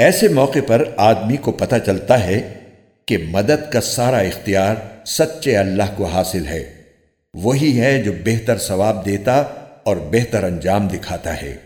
ایسے موقع پر آدمی کو پتہ چلتا ہے کہ مدد کا سارا اختیار سچے اللہ کو حاصل ہے۔ وہی ہے جو بہتر ثواب دیتا اور بہتر انجام دکھاتا ہے۔